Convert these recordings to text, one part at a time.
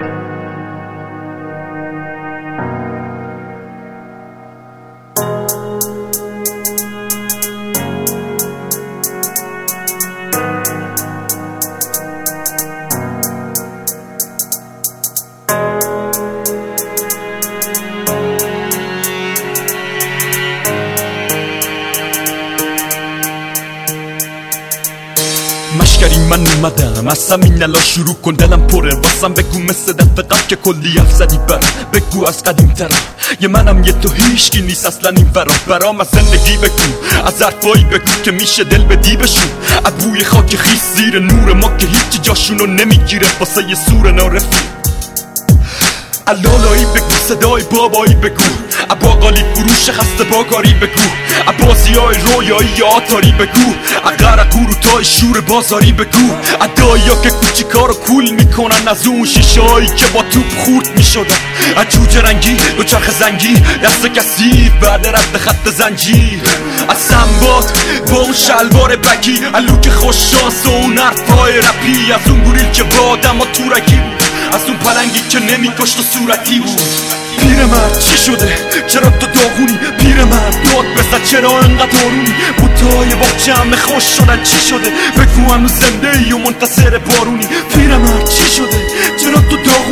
مشکری من اومدم از همین الان شروع کن دلم پره واسم بگو مثل دفعه قبل که کلی حرف زدی برم بگو از قدیم ترم یه منم یه تو هیشکی نیست اصلا این برام برام از زندگی بگو از حرفایی بگو که میشه دل به دیبشون از بوی خاک خیس زیر نور ما که هیچی جاشونو نمی‌گیره واسه یه سور نارفی علالایی بگو صدای بابایی بگو. اباقالی فروش خسته باکاری بگو. عباسی های رویایی آتاری بگو. اقرقو رو تای شور بازاری بگو. ادایی که کوچی کارو کول می‌کنن از اون شیشه هایی که با توپ خورد می‌شدن. از رنگی دو چرخ زنگی دست کسی بعد رد خط زنجیر از سنباد با اون شلوار بکی الوک خوش شانس و اون حرفای رپی. از اون گوریل که با آدم تورکی بود از اون پلنگی که نمیکشت و صورتی بود. پیرمرد چی شده؟ چرا تو داغونی؟ پیرمرد داد بزن چرا انقدر آرومی؟ بوتای باغچه همه خوش شدن چی شده؟ بگو هنوز زنده ای و منتظر بارونی. پیرمرد چی شده؟ چرا تو داغونی؟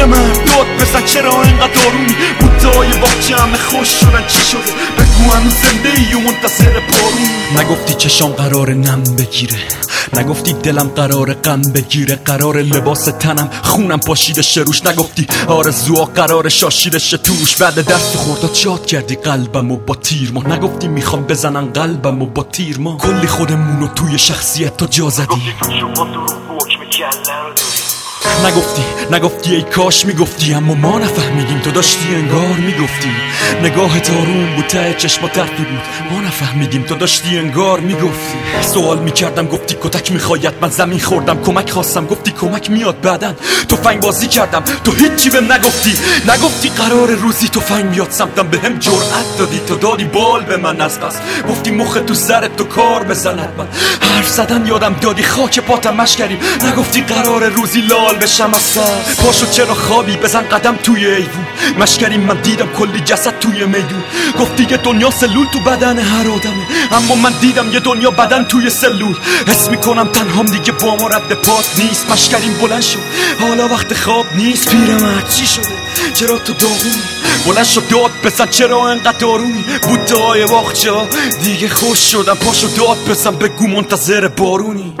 پیرمرد داد بزن چرا انقدر آرومی؟ بوتای باغچه همه خوش شدن چی شده؟ بگو هنوز زنده ای و منتظر بارونی نگفتی چشام قرار نم بگیره. نگفتی دلم قرار غم بگیره. قرار لباس تنم خونم پاشیده شروش نگفتی آرزوها قرار شاشیده توش. بعد دست خوردات شاد کردی قلبم و با تیر ما نگفتی می‌خوام بزنن قلبم و با تیر ما کلی خودمونو توی شخصیت تا جا زدی. نگفتی نگفتی ای کاش می‌گفتی اما ما نفهمیدیم. تو داشتی انگار می‌گفتی. نگاه تارون بود ته چشما ترفی بود. ما نفهمیدیم تو داشتی انگار می‌گفتی. سوال می‌کردم گفتی کتک می‌خواید. من زمین خوردم کمک خواستم. گفتی کمک میاد بعدن فنگ بازی کردم. تو هیچی به نگفتی. نگفتی قرار روزی فنگ میاد سمتم. به هم جرأت دادی. تو دادی بال به من از بس گفتی مخ تو سرت تو کار بزند. من حرف زدن یادم دادی. خاک پاتم مشکریم. نگفتی قرار روزی لال بشم سر. پاشو چرا خوابی؟ بزن قدم توی ایوون. مشکری من دیدم کلی جسد توی میدون. گفتی یه دنیا سلول تو بدن هر آدمه. اما من دیدم یه دنیا بدن توی سلول. حس می‌کنم تنهام دیگه با ما رد پات نیست. مشکریم بلند شد حالا وقت خواب نیست. پیرمرد چی شده. چرا تو داغونی؟ بلند شد داد بزن. چرا انقدر آرومی؟ بودای واقچه دیگه خوش شدم. پاشو داد بزن. بگو منتظر بارونی.